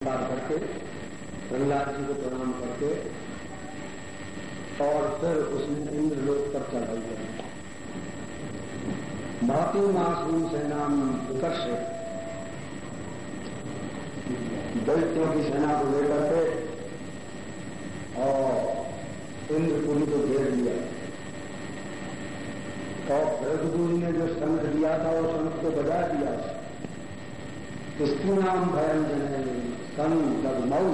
नमस्कार करके प्रहलाद जी को प्रणाम करके, और फिर उसने इंद्र लोक पर चढ़ाई करी। भाती मासूम से नाम उत्कर्ष दैत्यों की सेना को लेकर के, और इंद्रपुरी को घेर लिया। और भरतपुरी ने जो शंख दिया था, वो शंख को बजा दिया। स्त्री नाम भयन जन सन लगमऊ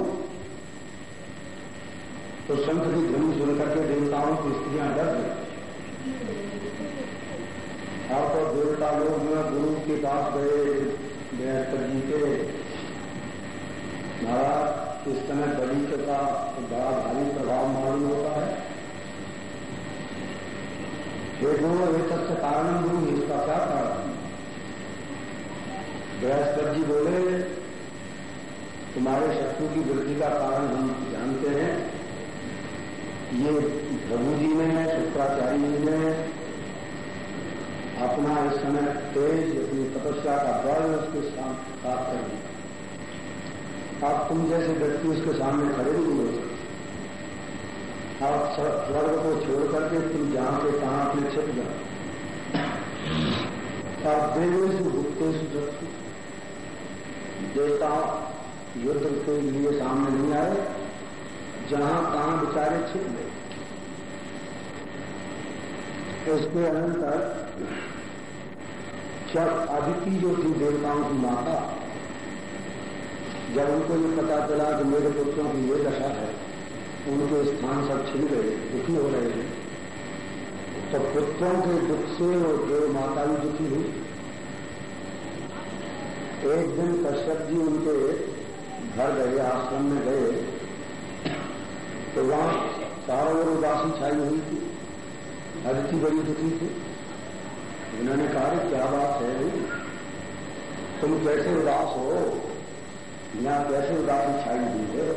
तो शंख की ध्वनि सुन करके देवताओं की स्त्रियाँ डर गई। और तो देवता लोग में गुरु के पास गए बृहस्पति जी के। महाराज, इस समय बलि का बड़ा भारी प्रभाव मालूम होता है। ये गुरु एक कारण गुरु इसका क्या कारण बृहस्पति जी बोले तुम्हारे शत्रु की वृद्धि का कारण हम जानते हैं। ये प्रभु जी ने शुक्राचार्य जी ने अपना इस समय तेज अपनी तपस्या का बल उसके साथ प्राप्त कर दिया आप तुम जैसे व्यक्ति उसके सामने खड़े नहीं हो सकते। आप स्वर्ग को छोड़ करके तुम जहाँ से कहाँ अपने छिप जाओ। आप देवेश भुगतेश देवता युद्ध के लिए सामने नहीं आए, जहाँ कहाँ बेचारे छिप गए। उसके अनंतर जब अदिति जो थी देवताओं की माता, जब उनको ये पता चला कि मेरे पुत्रों की ये दशा है, उनके स्थान सब छिल गए, दुखी हो रहे हैं तो पुत्रों के दुख से और जो माता भी दुखी हुई। एक दिन कश्यप जी उनके घर गए, आश्रम में गए तो वहाँ चारों ओर उदासी छाई हुई थी। अदिति बड़ी दुखी थी। उन्होंने कहा कि क्या बात है तुम कैसे उदास हो? यहाँ कैसे उदासी छाई हुई है?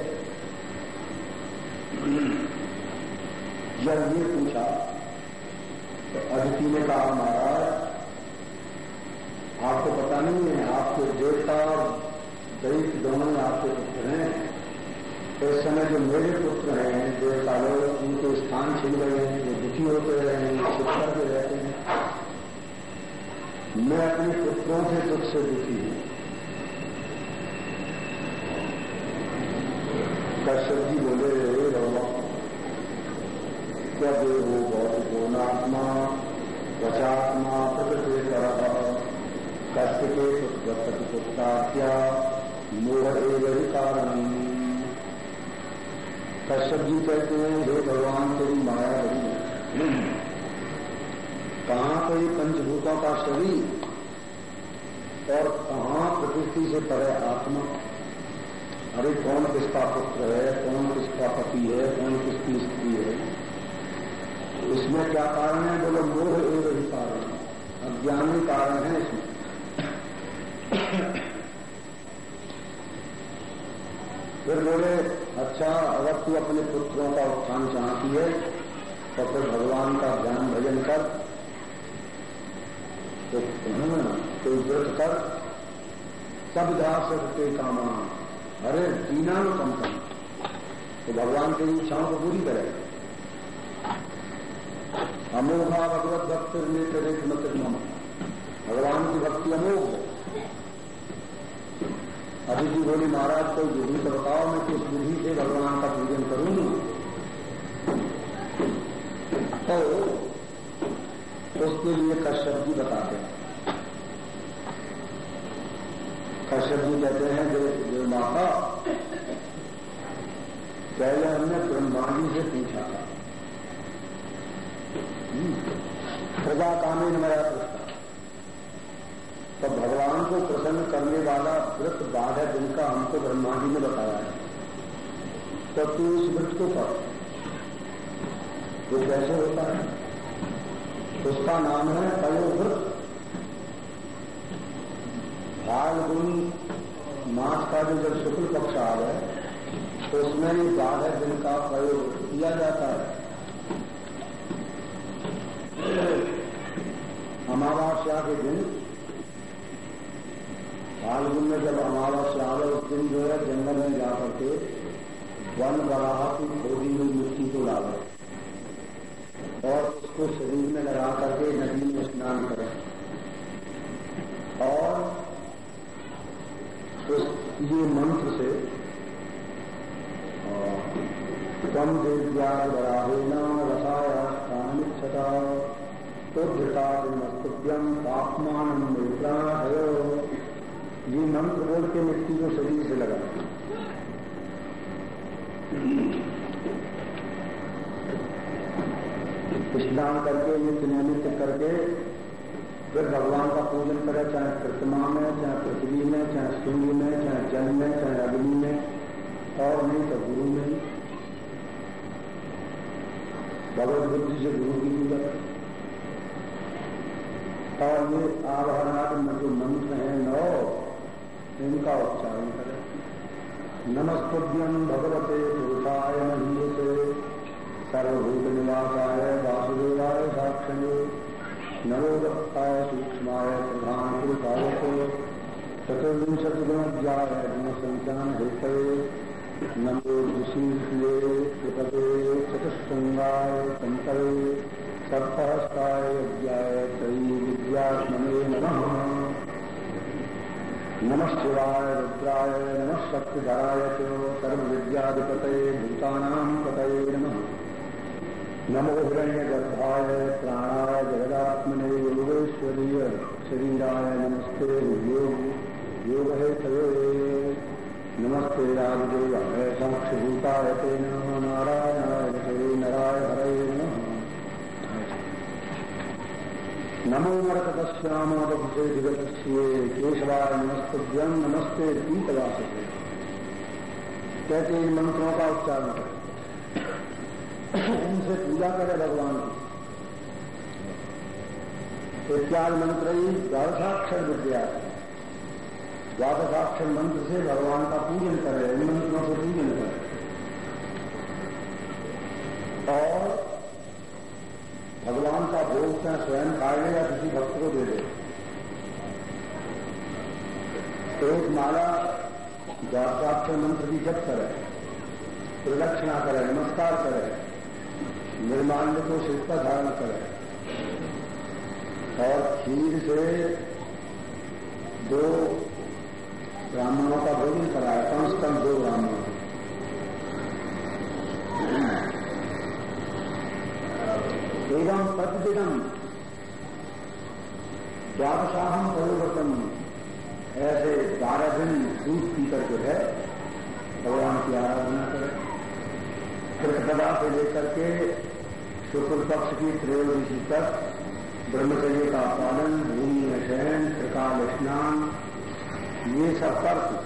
जब ये पूछा तो अदिति ने कहा, महाराज, आपको पता नहीं है, आपके देवता दैत दोनों आपके पुत्र हैं। तो इस समय जो मेरे पुत्र हैं देवता लोग उनके स्थान छिल रहे हैं वो दुखी होते रहे हैं शिक्षा के रहते हैं, मैं अपने पुत्रों के दुख से दुखी हूँ। कश्यप जी बोले क्या देवो भौतिको नात्मा वचात्मा, प्रकृति कर कश्य के पुत्र पुत्रात्या मोह एवं कारण। कश्यप जी कहते हैं, हे भगवान, तेरी माया बड़ी कहाँ ये पंचभूतों का शरीर? और कहाँ प्रकृति से परे आत्मा? अरे, कौन किसका पुत्र है? कौन किसका पति है? कौन किसकी स्त्री है? इसमें क्या कारण है? बोलो मोह एवं कारण। अज्ञानी कारण है इसमें। फिर बोले अच्छा अगर तू अपने पुत्रों का उत्थान चाहती है तो फिर भगवान का ध्यान भजन कर तो तो व्रत कर, सब जा सकते कामा अरे दीना में कम कम तो भगवान की इच्छाओं को पूरी करे। अमोघा भगवत भक्त ने करे मत भगवान की भक्ति अमोघ है। अभी जी बोली, महाराज, कोई विधि तो बताओ, मैं किस विधि से भगवान का पूजन करूँगी? तो उसके लिए कश्यप जी बताते हैं। कश्यप जी कहते हैं, जो जो माता, पहले हमने ब्रह्मा जी से पूछा था। हम्म। प्रजा कामीन मेरा तो भगवान को प्रसन्न करने वाला व्रत बाध है जिनका हमको ब्रह्मा जी ने बताया है। तो तू उस व्रत को कर। वो कैसे होता है? उसका नाम है व्रत फाल्गुन मास का जो जब शुक्ल पक्ष आ गए तो उसमें ही बारह दिन का प्रयोग किया जाता है। अमावस्या के दिन फाल्गुन में जब हमारा उस दिन जो है, जंगल में जाकर के वन बराह की खोदी हुई मिट्टी को लावे और उसको शरीर में लगा करके नदी में स्नान करें। और उस, ये मंत्र से तम देव्या बराहेना रसायास्थानिच्छता उद्धता मस्तुभ्यम तापमान है ये मंत्र बोल के मिट्टी को शरीर से लगा। स्नान करके, नित्य निमित्त करके, फिर भगवान का पूजन करे, चाहे प्रतिमा में, चाहे पृथ्वी में, चाहे सूर्य में, चाहे जल में, चाहे अग्नि में, और नहीं तो गुरु में। भगवत बुद्धि से गुरु की पूजा और ये आवाहनाद जो मंत्र है, नौ इनका उच्चारण करें। नमस्तुभ्यम भगवते पुरुषाय महीयसे सर्वभूत निवासाय वासुदेवाय साक्षणे नमो दत्ताय सूक्ष्माय प्रधान पुरुषाय चतुर्विंशतिगुणज्ञाय गुणसंख्यान हेतवे, नमो ऋषिले कृपते चतुष्टुंगाय संतरे सप्तहस्ताय यज्ञाय तयी विद्यात्मने नमः। नमः शिवाय रुद्राय, नमः शक्तिधराय च सर्वविद्याधिपतये भूतानाम् पतये नमः। नमो हिरण्यगर्भाय प्राणाय जगदात्मने योगेश्वरीय शरीराय नमस्ते योग योग है तये नमस्ते राजदेवाय साक्षिभूताय ते नमः नारायणाय नराय, हरे नमः नमो मरकतश्यामोदे दिगतस्ये केशवाय नमस्तुभ्यम नमस्ते पीतवास कहते इन मंत्रों का उच्चारण करें। उनसे पूजा करें भगवान की। इत्यादि मंत्र ही द्वादशाक्षर विद्या द्वादशाक्षर मंत्र से भगवान का पूजन करें इन मंत्रों से पूजन करें और चाहे स्वयं खाए या किसी भक्त को दे दे? तो एक माला द्वादशाक्षर मंत्र की जप करे, प्रदक्षिणा करे, नमस्कार करे, निर्माल्य को शिव धारण करे। और खीर से दो ब्राह्मणों का भोजन कराए, कम से कम दो ब्राह्मणों एवं प्रतिदिनम द्वादशाहम परिवर्तन ऐसे बारह दिन दूध पीकर जो है, भगवान की आराधना करें। कृतपदा से लेकर के शुक्ल पक्ष की त्रयोदशी तक ब्रह्मचर्य का पालन, भूमि में शयन, त्रिकाल स्नान, ये सब करके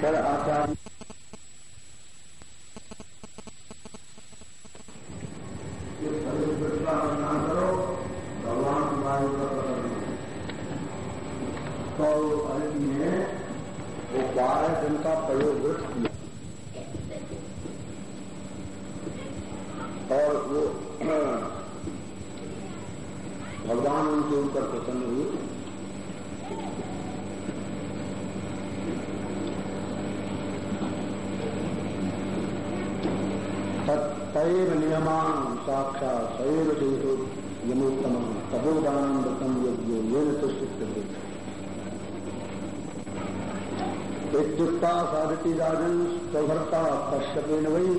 पर आचार्य स्नान करो भगवान की वायु का प्रकरण तो अरबी ने वो बारह दिन का प्रयोग किया और वो भगवान उनके ऊपर प्रसन्न हुए तैव नियमान साक्षात सैव देशो यमोत्तम तपोदान व्रतम योग्यो ये तुष्ट इत्युक्ता साधती राजन स्वभर्ता पश्यते न वही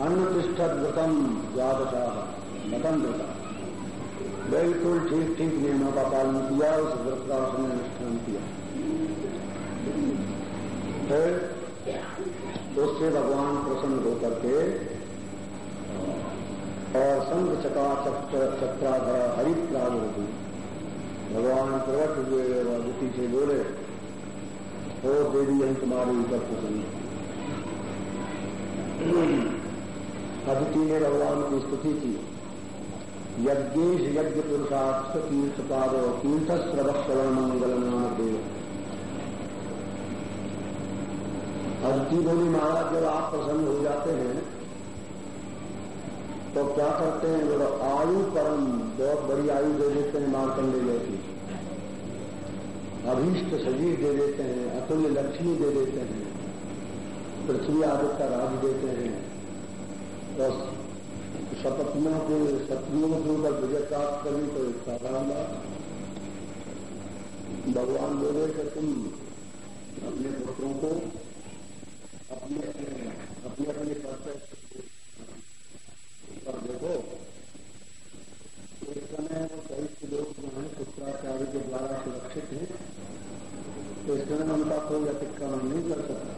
अन्नतिष्ठत व्रतम द्वादशा मतम व्रता बिल्कुल ठीक ठीक नियमों का पालन किया, उस व्रत का उसने अनुष्ठान किया। फिर उससे भगवान प्रसन्न होकर के, और संघ चका चक्राधर हरिप्राग होती भगवान प्रवट हुए, और से बोले हो देवी, हम तुम्हारे ऊपर प्रसन्न अदिति ने भगवान की स्तुति की। यज्ञेश यज्ञ पुरुषार्थ तीर्थ पाद तीर्थ श्रवण मंगल नाम देव। अदिति बोली महाराज जब आप प्रसन्न हो जाते हैं तो क्या करते हैं जब आयु परम, बहुत बड़ी आयु दे देते हैं मारकंडे जैसी। अभीष्ट शरीर दे देते हैं, अतुल्य लक्ष्मी दे देते हैं, पृथ्वी आदि का राज देते हैं, बस शपथियों के शत्रुओं के ऊपर विजय प्राप्त करनी तो साधारण बात भगवान बोले कि तुम अपने पुत्रों को अपने अपने अपने कर्तव्य पर देखो। इस समय वो कई लोग जो हैं, शुक्राचार्य के द्वारा सुरक्षित हैं। तो इस समय उनका कोई अतिक्रमण नहीं कर सकता।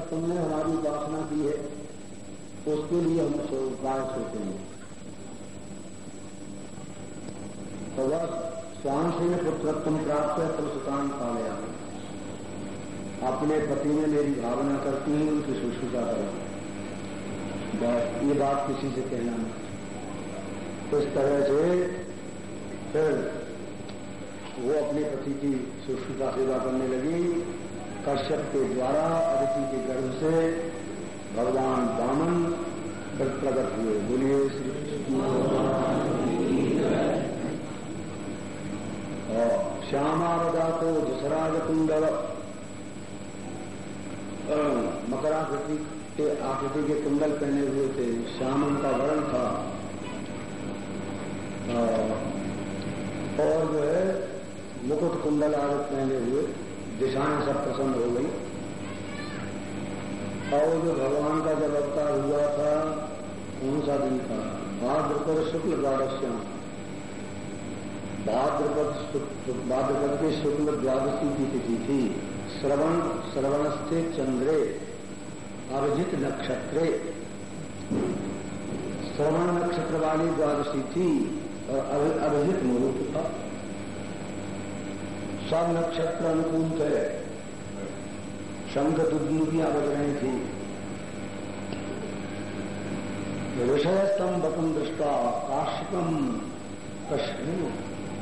तुमने हमारी उपासना की है। उसके लिए हम उपाय सोचेंगे तो बस स्वान से पुत्रत्म प्राप्त है तो सुकान पा गया अपने पति ने मेरी भावना करती है उनकी सुश्रुता करो। ये बात किसी से कहना नहीं। इस तरह से फिर वो अपने पति की सुश्रुता सेवा करने लगी। कश्यप के द्वारा, अदिति के गर्भ से भगवान वामन प्रकट हुए बोलिए श्री श्यामावदा को जसराज कुंडल मकराकृति के आकृति के कुंडल पहने हुए थे, श्यामन का वर्ण था। और जो है, मुकुट कुंडल आदत पहने हुए, दिशाएँ सब प्रसन्न हो गई। और जो भगवान का जब अवतार हुआ था, कौन सा दिन था? भाद्रपद शुक्ल द्वादश्याम भाद्रपद भाद्रपद की शुक्ल द्वादशी की तिथि थी। श्रवण, श्रवणस्थे चंद्रे, अभिजित नक्षत्रे। श्रवण नक्षत्र वाली द्वादशी थी और अभिजित मुहूर्त था। सब नक्षत्र अनुकूल थे। शंख दुर्दुतियाँ बज रही थी ऋषय स्तंभकम दृष्टा काश्यपम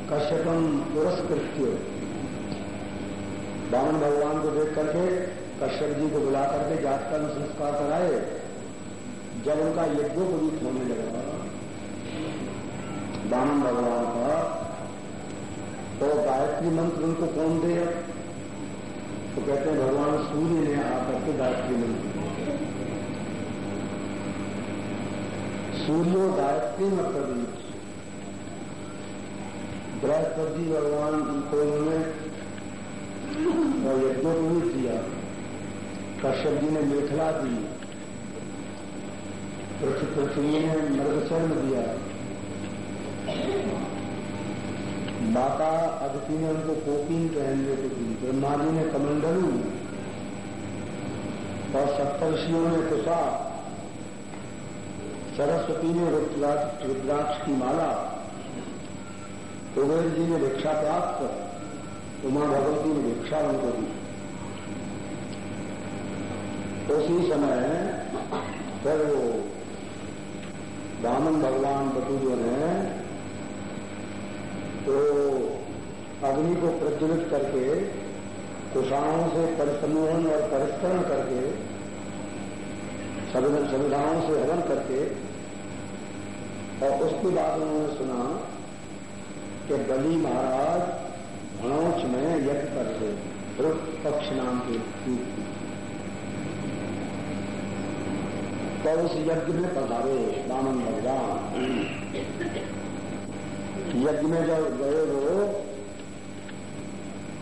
कश्यपम पुरस्कृत्य। बामन भगवान को देख करके, कश्यप जी को बुला करके जातकर्म संस्कार कराए, जब उनका यज्ञोपवीत होने लगा। बामन भगवान का तो गायत्री मंत्र उनको कौन दे तो कहते हैं, भगवान सूर्य ने आकर के गायत्री मंत्र सूर्यो गायत्री मतलब बृहस्पति भगवान को उन्होंने यज्ञोपवीत दिया कश्यप जी ने मेखला दी। पृथ्वी ने मृगचरण दिया। माता अदिति ने उनको कोपीन पहनने को दी। ब्रह्मा जी ने कमंडलू। और सप्तर्षियों ने कुशा सरस्वती ने रुद्राक्ष की माला। कुबेर जी ने भिक्षा प्राप्त। उमा भगवती ने भिक्षा उनको दी। उसी समय फिर वो वामन भगवान बटूजों ने तो अग्नि को प्रज्वलित करके कुषाणों से परिसमूहन और परिष्करण करके संविधाओं से हवन करके, और उसके बाद उन्होंने सुना कि बलि महाराज भणोच में यज्ञ कर रहे पक्ष नाम के तो उस यज्ञ में पधारे वामन भगवान। यज्ञ में जब गए वो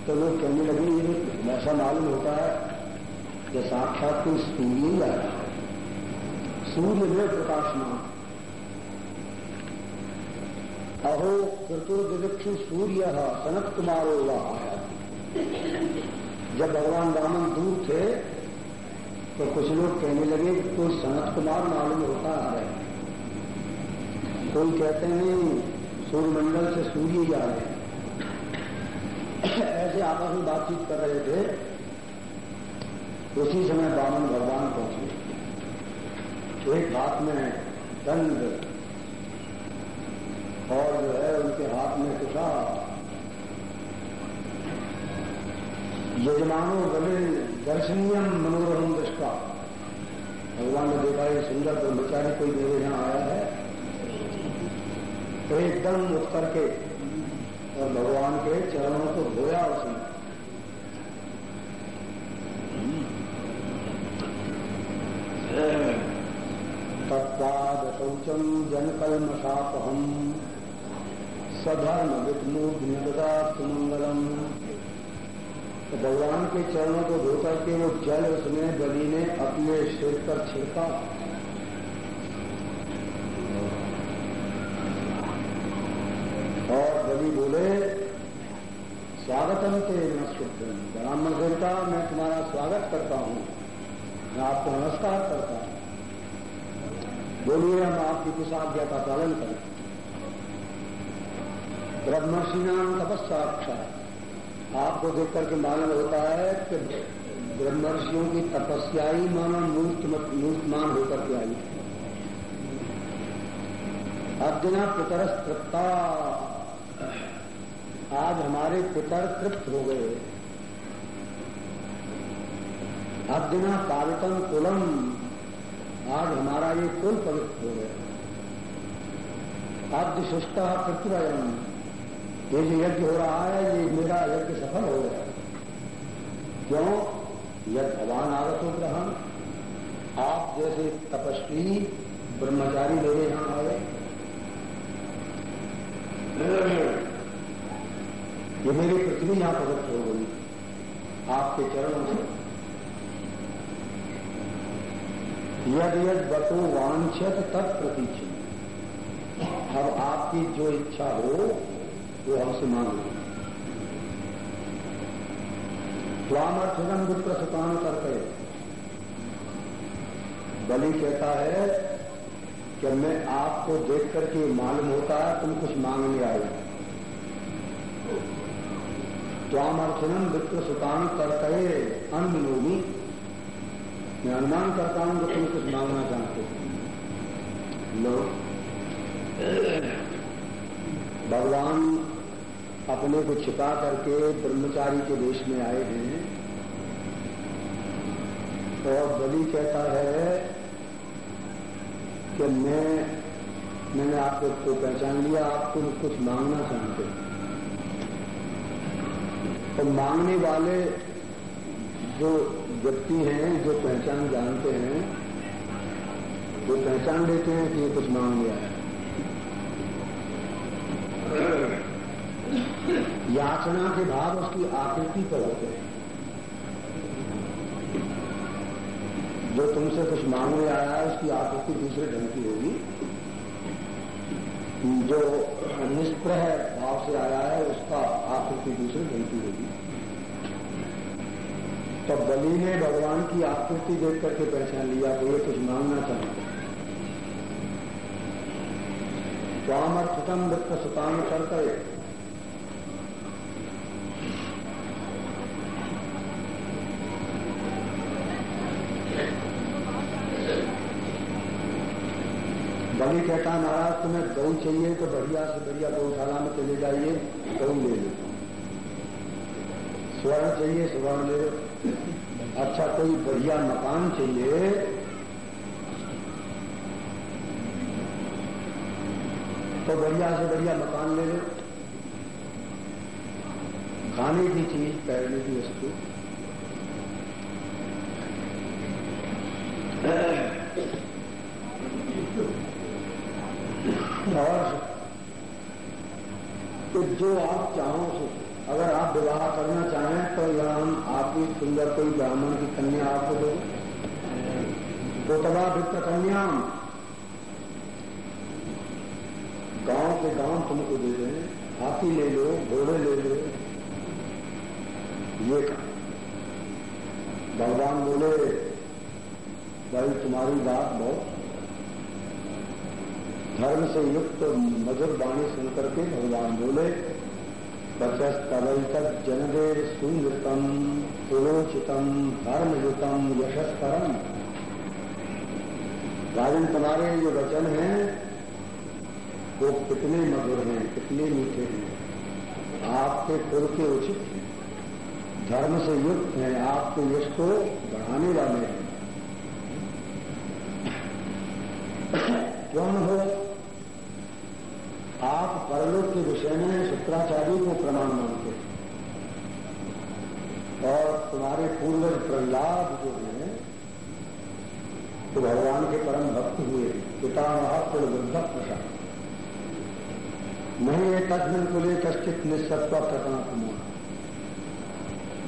तो लोग कहने लगे ऐसा मालूम होता है कि साक्षात कोई सूर्य ही। आया सूर्य में प्रकाशमान अहो चतुर्दिक्षु सूर्य सनत कुमारो आया जब भगवान रामन दूर थे तो कुछ लोग कहने लगे, कोई सनत कुमार मालूम होता है। कोई कहते हैं सूर्यमंडल से सूर्य ही आ रहे ऐसे आपस में बातचीत कर रहे थे। उसी समय बामन भगवान पहुँचे। एक हाथ में दंड और जो है उनके हाथ में कुशा यजमानो बने दर्शनीय मनोरम दृष्टा। भगवान ने देखा, ये सुंदर ब्रह्मचारी कोई मेरे यहाँ आया है। एकदम उठ करके और भगवान के चरणों को धोया उसने। तत्पाद शौचम जनकलमशापहम सधर्म विष्णुदात सुमंगलम तो भगवान के चरणों को धोकर के वो जल उसने बलि ने अपने सिर पर छिड़का और बलि, स्वागतम के न शुद्ध ब्राह्मण देवता मैं तुम्हारा स्वागत करता हूँ। मैं आपको नमस्कार करता हूँ। बोलिए, हम आपकी कुछ आज्ञा का पालन करें। ब्रह्मर्षि नाम तपस्साक्षा आपको देख करके मालूम होता है कि ब्रह्मर्षियों की तपस्या ही मानो मूर्तमान होकर के आई। अद्यना पितर तृप्ता आज हमारे पितर तृप्त हो गए। अद्यना पावितम कुलम। आज हमारा ये कुल पवित्र हो गया। अब शिष्टा पृथ्वयम ये जो यज्ञ हो रहा है, ये मेरा यज्ञ सफल हो गया। क्यों? यद भगवान आगत हो ग्रहण आप जैसे तपस्वी ब्रह्मचारी मेरे यहाँ आए। ये मेरी पृथ्वी यहाँ पवित्र हो गई। आपके चरणों से यद यद बतो वांछत तत्प्रतीक्षित अब आपकी जो इच्छा हो, वो हमसे मांग लो। स्वामर्थन विप्र सुकान करते बलि कहता है कि मैं आपको देख करके मालूम होता है तुम कुछ मांगने आए स्वामर्थनम विप्र सुकान करते अन्न लोगी मैं अनुमान करता हूँ कि तुम कुछ मांगना चाहते हो। लो। भगवान अपने को छिपा करके ब्रह्मचारी के देश में आए हैं। और बलि कहता है कि मैं, मैंने आपको को पहचान लिया आपको कुछ मांगना चाहते तो मांगने वाले जो व्यक्ति हैं, जो पहचान जानते हैं, वो पहचान लेते हैं कि ये कुछ मांग लिया है। याचना के भाव उसकी आकृति पर होते हैं। जो तुमसे कुछ मांगने आया है, उसकी आकृति दूसरे ढंग की होगी। जो निष्प्रह भाव से आया है, उसका आकृति दूसरी मिलती की होगी। तो बलि ने भगवान की आकृति देख करके पहचान लिया तो ये कुछ मांगना चाहते स्वामर्थतम वृत्त सुतान करते बलि कहता है, महाराज, तुम्हें गौ चाहिए तो बढ़िया से बढ़िया गौशाला में चले जाइए गौ ले लो स्वर्ण चाहिए, स्वर्ण ले लो। अच्छा कोई बढ़िया मकान चाहिए तो बढ़िया से बढ़िया मकान ले लो। खाने की चीज़ पहनने की वस्तु और तो जो आप चाहो सो अगर आप विवाह करना चाहें तो यहाँ हम आपकी सुंदर कोई ब्राह्मण की कन्या आपको दो। तो तबा वित्त कन्या गाँव के गाँव तुमको दे दें, हाथी ले लो, घोड़े ले लो। ये भगवान बोले, भाई, तुम्हारी बात बहुत धर्म से युक्त मधुर वाणी सुनकर के भगवान बोले ततस्तवैतद जनदेव सुनृतम सुलोचितम धर्मयुतम यशस्करम। राजन तुम्हारे जो वचन हैं, वो कितने मधुर हैं, कितने मीठे हैं। आपके कुल के उचित हैं। धर्म से युक्त हैं, आपके यश को बढ़ाने वाले हैं। क्यों हो? विषय में शुक्राचार्य को प्रमाण मानते हैं। और तुम्हारे पूर्वज प्रहलाद जो है तो भगवान के परम भक्त हुए पिता महापुर बुद्ध प्रसाद। नहीं एक को कुले कश्चित निस्सत्व प्रकरण कुमार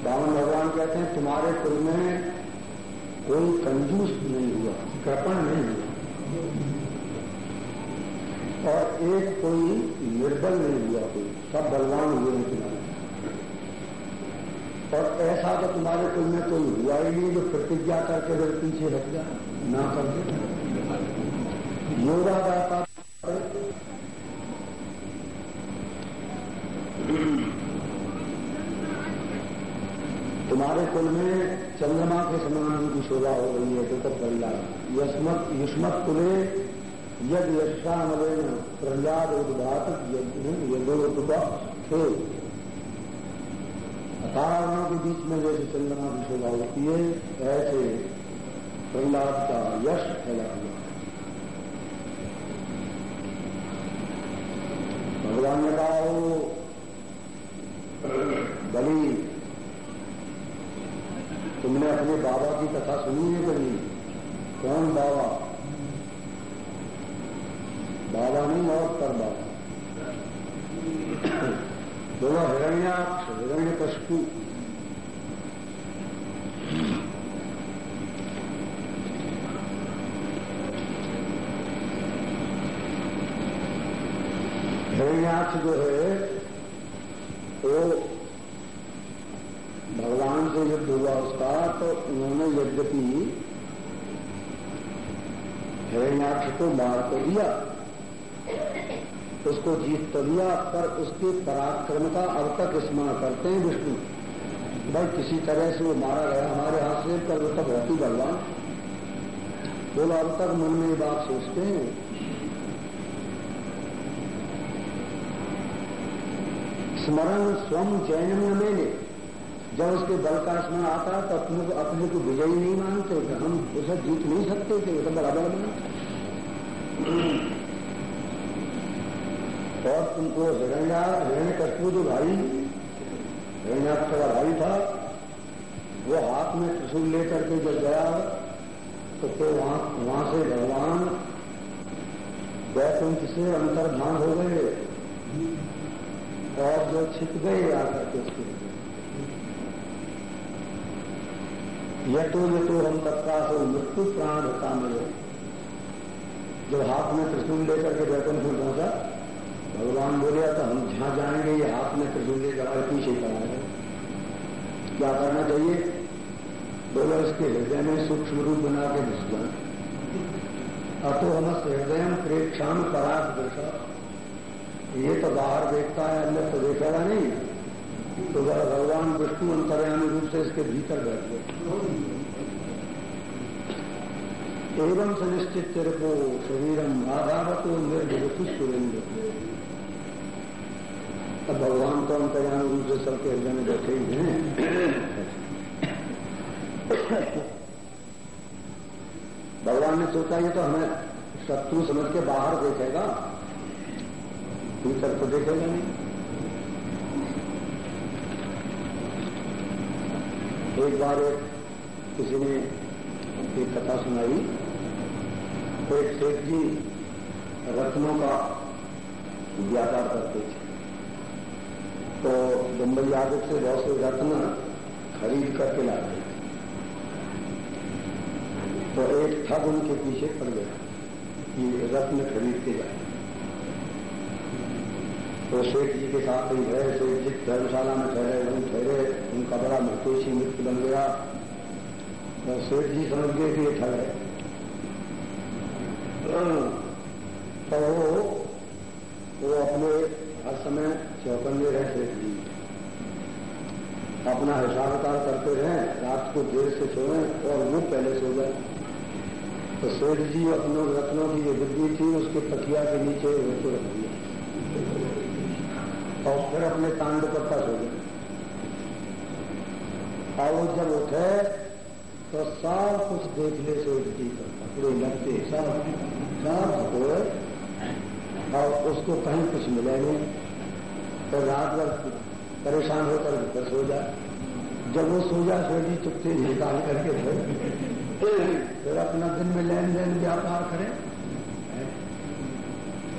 बावन भगवान कहते हैं, तुम्हारे कुल में कोई कंजूस नहीं हुआ, कृपण नहीं हुआ। और एक कोई निर्बल नहीं हुआ कोई। सब बलवान हुए हैं तुम्हारे। और ऐसा तो तुम्हारे कुल में कोई हुआ ही नहीं जो प्रतिज्ञा करके फिर पीछे हट जाए ना करके योगादाता तुम्हारे कुल में चंद्रमा के समान उनकी शोभा हो रही है प्रहलाद यस्मत युष्मत कुले यद यशा नवेन प्रहलाद उद्घात यदोपा थे। अतारणों के बीच में जैसे चंद्रमा की शोभा होती है, ऐसे प्रहलाद का यश फैला हुआ भगवान ने कहा वो बलि, तुमने अपने बाबा की कथा सुनी है कभी? कौन बाबा? बाबा नहीं और कर बाबा। तो हिरण्याक्ष, हिरण्य कशपू हिरण्याक्ष जो है, वो भगवान से युद्ध हुआ उसका तो उन्होंने यद्यपि हिरण्याक्ष को मार तो दिया। उसको जीत तो दिया पर उसके पराक्रम का अब तक स्मरण करते हैं विष्णु। भाई, किसी तरह से वो मारा गया, हमारे हाथ से, पर वो तक होती भगवान बोलो, अब तक मन में ये बात सोचते हैं? स्मरण स्वयं चयन में मेले जब उसके बल का स्मरण आता तो अपने को अपने को विजयी नहीं मानते कि हम उसे जीत नहीं सकते थे उसे बराबर मानते और तुमको हिरण्या हिरण्य कशपू जो भाई हिरण्याक्ष का भाई था, वो हाथ में त्रिशूल लेकर के जब गया तो फिर वहाँ वहाँ से भगवान वैकुंठ से अंतर्धान हो गए और जो छिप गए आकर के उसके यतो यतो हम तत्का से मृत्यु प्राण होता मिले। जब हाथ में त्रिशूल लेकर के वैकुंठ में पहुँचा भगवान बोले तो हम जहाँ जाएँगे ये हाथ में त्रिशूल लेकर और पीछे कराएँगे क्या करना चाहिए? बोलो, इसके हृदय में सूक्ष्म रूप बना के घुस जाए अतो हम हृदय प्रेक्षाम पराग दर्शा ये तो बाहर देखता है अंदर तो देखेगा नहीं। तो भगवान विष्णु अंतर्यामी रूप से इसके भीतर बैठ गए। एवं सुनिश्चित तेरे को शरीरम आधावत निर्भुत सुरेंद्र अब भगवान तो अंतर्यामी रूप से सबके हृदय में बैठे ही हैं। भगवान ने सोचा, ये तो हमें शत्रु समझ के बाहर देखेगा। भीतर तो देखेगा नहीं। एक बार एक किसी ने एक कथा सुनाई। तो एक सेठ जी रत्नों का व्यापार करते थे। तो मुंबई यादव से बहुत से रत्न खरीद करके लाते तो एक ठग उनके पीछे पड़ गया कि रत्न खरीद के जाए तो सेठ जी के साथ ही गए सेठ जी धर्मशाला में ठहरे, वहीं ठहरे, उनका बड़ा महत्वशी मृत्यु बन गया। तो सेठ जी समझ गए कि ये ठग है। तो वो वो अपने हर समय चौकन्ने रहे सेठ जी अपना हिसाब किताब करते रहे रात को देर से सोए और वो पहले सो गए तो सेठ जी अपनों रत्नों की जो डिब्बी थी, उसके तकिया के नीचे रोके रख दिया और फिर अपने कांड पर तस हो गए और जब उठे तो सब कुछ देख ले सेठ जी का। कपड़े लगते सब। सब और उसको कहीं कुछ मिले नहीं। तो रात भर परेशान होकर भीतर सो जाए जब वो सो जाए सेठ जी चुपते निकाल करके फिर फिर अपना दिन में लेन देन व्यापार करें।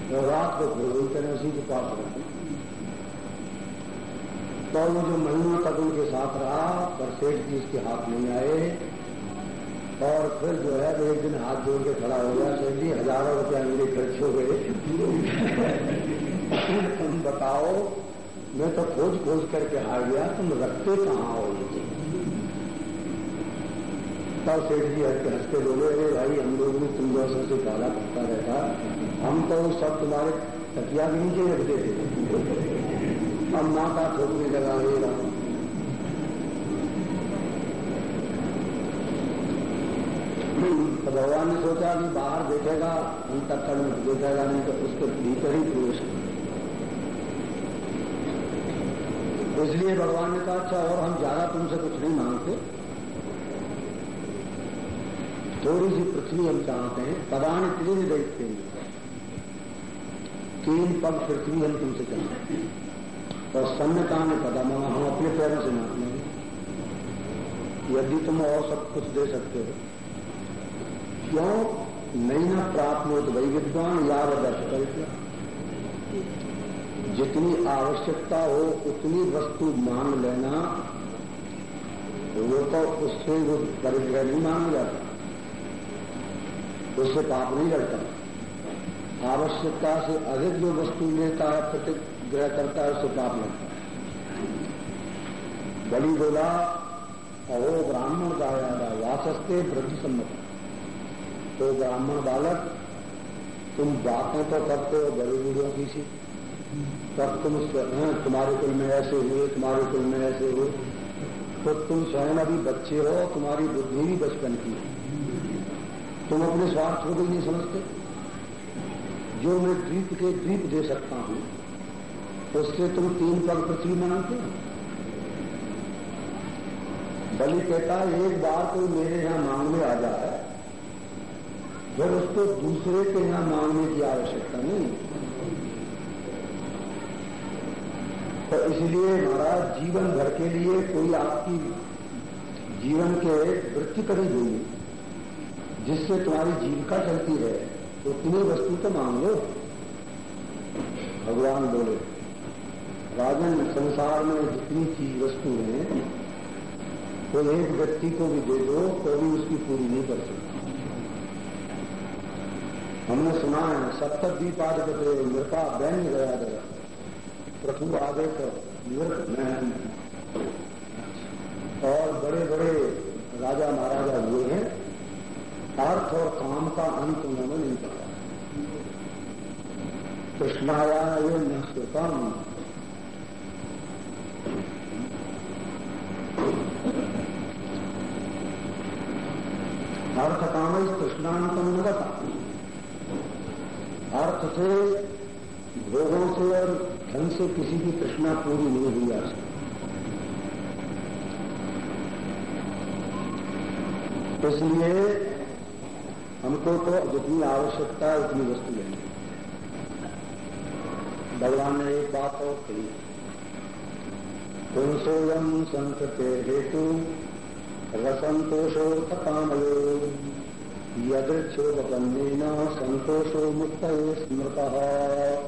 तो रात को फिर वही करें उसी के पास रखें तो वो जो महीनों तक उनके साथ रहा पर सेठ जी इसके हाथ नहीं आए। और फिर जो है वो एक दिन हाथ जोड़ के खड़ा हो गया सेठ जी, हज़ारों रुपया मेरे खर्च हो गए। तुम बताओ मैं तो खोज खोज करके हार गया, तुम रखते कहाँ हो? तब सेठ जी हँसते हँसते बोले, अरे भाई, हम लोग भी तुम जैसे से काला पत्ता रहता। हम तो सब तुम्हारे तकिया भी नीचे रखते थे अब माँ का ठोकने लगा रहेगा तो भगवान ने सोचा कि बाहर देखेगा, अंतकरण देखेगा, नहीं तो उसके भीतर ही प्रवेश इसलिए भगवान ने कहा अच्छा और हम ज़्यादा तुमसे कुछ नहीं मांगते। थोड़ी सी पृथ्वी हम चाहते हैं, पदान तीन देखते हैं। तीन पग पृथ्वी हम तुमसे चाहते हैं। और सन्नता सन्न काम पदम हम अपने पैरों से मांगते हैं। यदि तुम और सब कुछ दे सकते हो। क्यों? नहीं न प्राप्त हो तो वही विद्वान या दर्श कर जितनी आवश्यकता हो, उतनी वस्तु मांग लेना, वो तो उससे वो परिग्रह नहीं मांग जाता। उससे पाप नहीं लगता आवश्यकता से अधिक जो वस्तु लेता है, प्रतिग्रह करता है, उससे पाप लगता है बलि बोला, अहो ब्राह्मण का यादा वृद्धि सम्मत। तो ब्राह्मण बालक, तुम बातें तो करते हो बड़ी बूढ़ियों की सी। तब तुम तुम्हारे कुल में ऐसे हुए, तुम्हारे कुल में ऐसे हुए। तो तुम स्वयं अभी बच्चे हो, तुम्हारी बुद्धि भी बचपन की है। तुम अपने स्वार्थ को भी नहीं समझते। जो मैं द्वीप के द्वीप दे सकता हूँ, उससे तुम तीन पग पृथ्वी मनाते हो। बलि कहता है, एक बार कोई मेरे यहाँ मांगने आ जाए फिर उसको दूसरे के यहाँ मांगने की आवश्यकता नहीं। तो इसलिए महाराज, जीवन भर के लिए कोई आपकी जीवन के वृत्ति करी हुई जिससे तुम्हारी जीविका चलती है उतनी वस्तु तो मांग। लो भगवान बोले, राजन, संसार में जितनी चीज़ वस्तु है तो एक व्यक्ति को भी दे दो तो भी उसकी पूरी नहीं कर सकती। हमने सुना है सप्तर दीपाधिपति मृता बैन गया गया। प्रभु आगे तो और बड़े बड़े राजा महाराजा हुए हैं। अर्थ और काम का अंत उन्होंने नहीं पता कृष्णाया ये न श्रुतम अर्थ काम इस कृष्णांतम न बता अर्थ से, भोगों से और धन से किसी की कृष्णा पूरी नहीं हुई आज। इसलिए हमको तो जितनी आवश्यकता है उतनी वस्तु लेनी भगवान ने एक बात और कही। पुंसोयम संत के हेतु रसंतोषो कामयो यदृक्षोपन्नेन संतोषो मुक्त स्मृत।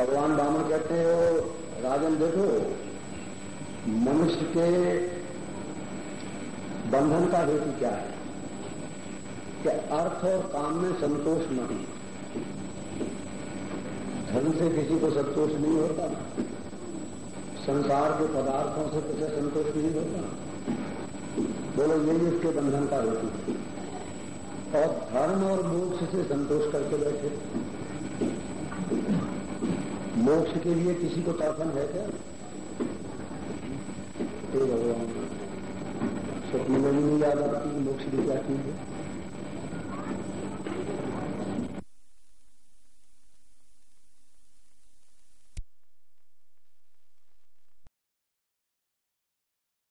भगवान बामन कहते हो राजन, देखो, मनुष्य के बंधन का हेतु क्या है? कि अर्थ और काम में संतोष नहीं? धन से किसी को संतोष नहीं होता? संसार के पदार्थों से किसे संतोष नहीं होता? बोलो यही इसके बंधन का हेतु और धर्म और मोक्ष से संतोष करके बैठे। मोक्ष के लिए किसी को तर्पण है क्या? भगवान स्वप्न भी नहीं याद आती मोक्ष की क्या चीज़ है?